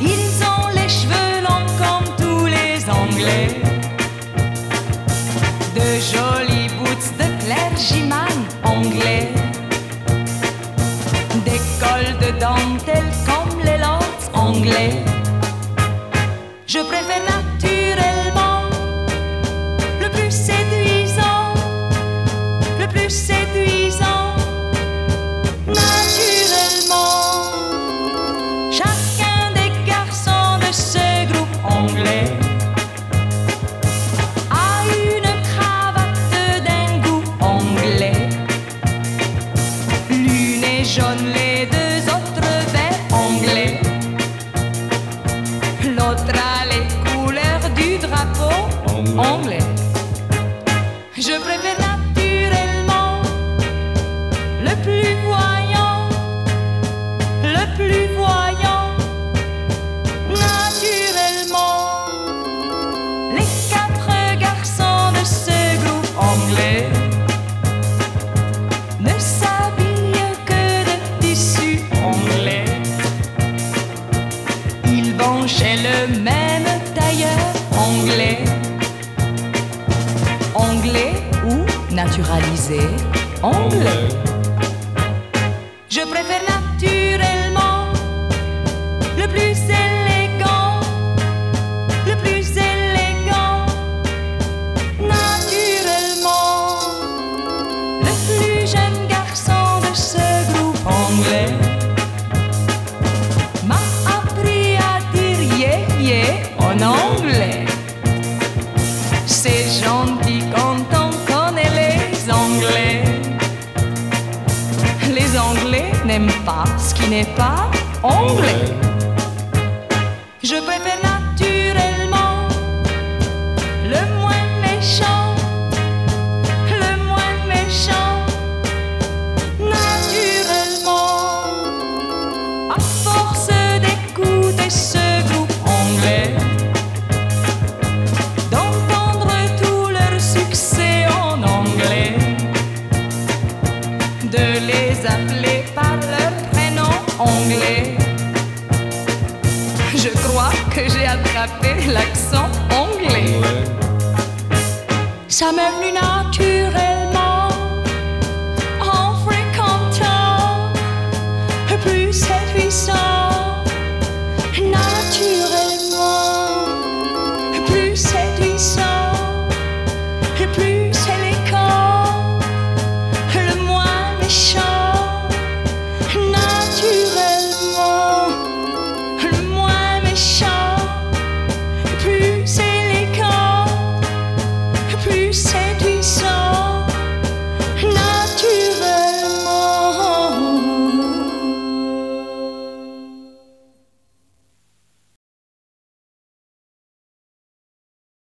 Ils ont les cheveux longs comme tous les anglais. De jolis boots de clergyman anglais. Des cols de dentelle comme les lords anglais. Je préfère nature. Je préfère naturellement le plus voyant, le plus voyant, naturellement. Les quatre garçons de ce groupe anglais ne s'habillent que de tissu anglais. Ils vont chez le même tailleur anglais. Anglais naturalisé. Anglais. Je préfère naturellement Anglais n'aiment pas ce qui n'est pas anglais. Je préfère naturellement anglais. Je crois que j'ai attrapé l'accent anglais. Ça m'est venu naturel